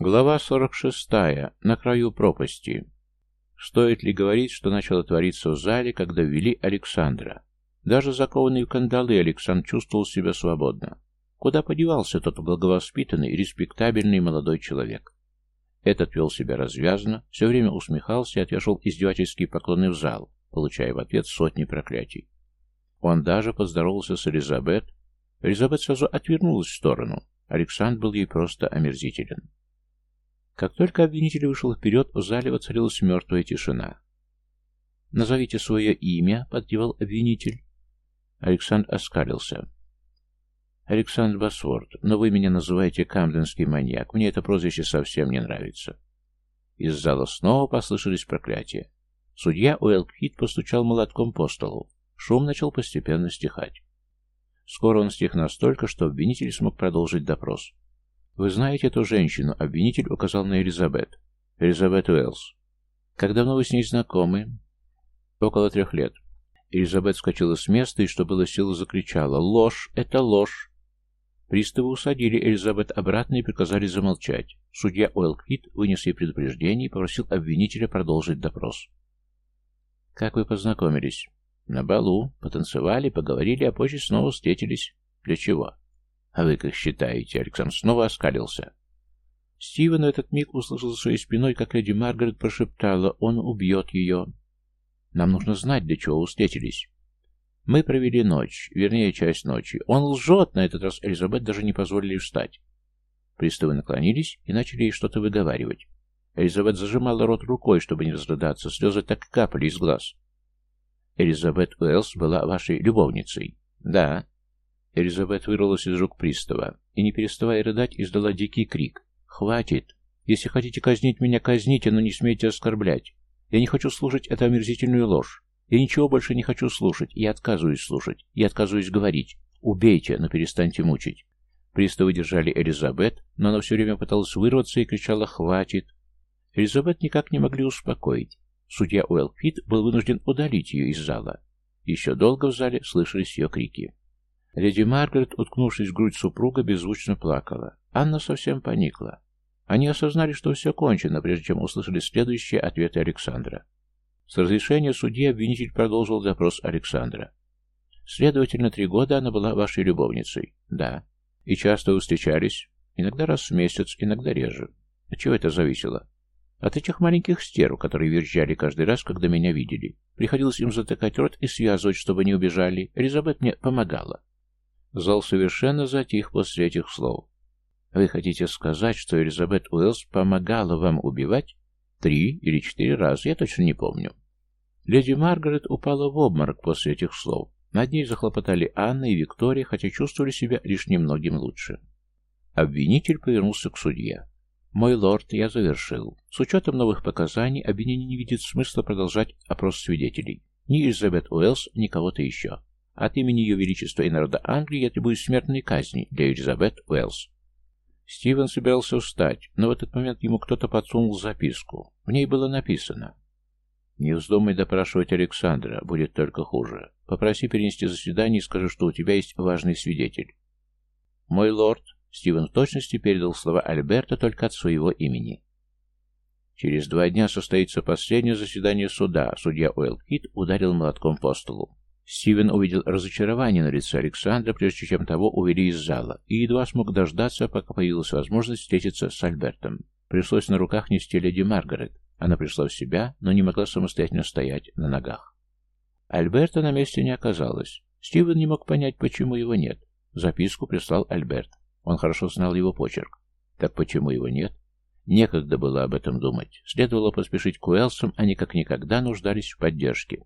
Глава 46. На краю пропасти. Стоит ли говорить, что начало твориться в зале, когда ввели Александра? Даже закованный в кандалы Александр чувствовал себя свободно. Куда подевался тот благовоспитанный, респектабельный молодой человек? Этот вел себя развязно, все время усмехался и отвешивал издевательские поклоны в зал, получая в ответ сотни проклятий. Он даже поздоровался с Элизабет. Элизабет сразу отвернулась в сторону. Александр был ей просто омерзителен. Как только обвинитель вышел вперед, в зале воцарилась мертвая тишина. «Назовите свое имя», — поддевал обвинитель. Александр оскалился. «Александр Басворд, но вы меня называете Камденский маньяк. Мне это прозвище совсем не нравится». Из зала снова послышались проклятия. Судья Уэлквит постучал молотком по столу. Шум начал постепенно стихать. Скоро он стих настолько, что обвинитель смог продолжить допрос. «Вы знаете эту женщину?» — обвинитель указал на Элизабет. «Элизабет Уэллс». «Как давно вы с ней знакомы?» «Около трех лет». Элизабет скочила с места и, что было силы, закричала. «Ложь! Это ложь!» Приставы усадили Элизабет обратно и приказали замолчать. Судья Уэлквит вынес ей предупреждение и попросил обвинителя продолжить допрос. «Как вы познакомились?» «На балу. Потанцевали, поговорили, а позже снова встретились. Для чего?» «А вы как считаете?» Александр снова оскалился. Стивен в этот миг услышал своей спиной, как леди Маргарет прошептала, «Он убьет ее». «Нам нужно знать, для чего встретились». Мы провели ночь, вернее, часть ночи. Он лжет, на этот раз Элизабет даже не позволили встать. Приставы наклонились и начали ей что-то выговаривать. Элизабет зажимала рот рукой, чтобы не разрыдаться, слезы так капали из глаз. Элизабет Уэллс была вашей любовницей? Да. Элизабет вырвалась из рук пристава и, не переставая рыдать, издала дикий крик. «Хватит! Если хотите казнить меня, казните, но не смейте оскорблять. Я не хочу слушать эту омерзительную ложь. Я ничего больше не хочу слушать. Я отказываюсь слушать. Я отказываюсь говорить. Убейте, но перестаньте мучить». Приставы держали Элизабет, но она все время пыталась вырваться и кричала «Хватит!». Элизабет никак не могли успокоить. Судья Уэлфит был вынужден удалить ее из зала. Еще долго в зале слышались ее крики. Леди Маргарет, уткнувшись в грудь супруга, беззвучно плакала. Анна совсем поникла. Они осознали, что все кончено, прежде чем услышали следующие ответы Александра. С разрешения судьи обвинитель продолжил допрос Александра. Следовательно, три года она была вашей любовницей. Да. И часто вы встречались? Иногда раз в месяц, иногда реже. От чего это зависело? От этих маленьких стерв, которые визжали каждый раз, когда меня видели. Приходилось им затыкать рот и связывать, чтобы не убежали. Элизабет мне помогала. Зал совершенно затих после этих слов. Вы хотите сказать, что Элизабет Уэллс помогала вам убивать? Три или четыре раза, я точно не помню. Леди Маргарет упала в обморок после этих слов. Над ней захлопотали Анна и Виктория, хотя чувствовали себя лишь немногим лучше. Обвинитель повернулся к судье. «Мой лорд, я завершил. С учетом новых показаний, обвинение не видит смысла продолжать опрос свидетелей. Ни Элизабет Уэллс, ни кого-то еще. От имени Ее Величества и народа Англии я требую смертной казни для Элизабет Уэллс. Стивен собирался встать, но в этот момент ему кто-то подсунул записку. В ней было написано «Не вздумай допрашивать Александра, будет только хуже. Попроси перенести заседание и скажи, что у тебя есть важный свидетель». «Мой лорд», Стивен в точности передал слова Альберта только от своего имени. Через два дня состоится последнее заседание суда. Судья Уэлл Кит ударил молотком по столу. Стивен увидел разочарование на лице Александра, прежде чем того увели из зала, и едва смог дождаться, пока появилась возможность встретиться с Альбертом. Пришлось на руках нести леди Маргарет. Она пришла в себя, но не могла самостоятельно стоять на ногах. Альберта на месте не оказалось. Стивен не мог понять, почему его нет. Записку прислал Альберт. Он хорошо знал его почерк. Так почему его нет? Некогда было об этом думать. Следовало поспешить к Уэлсам, они как никогда нуждались в поддержке.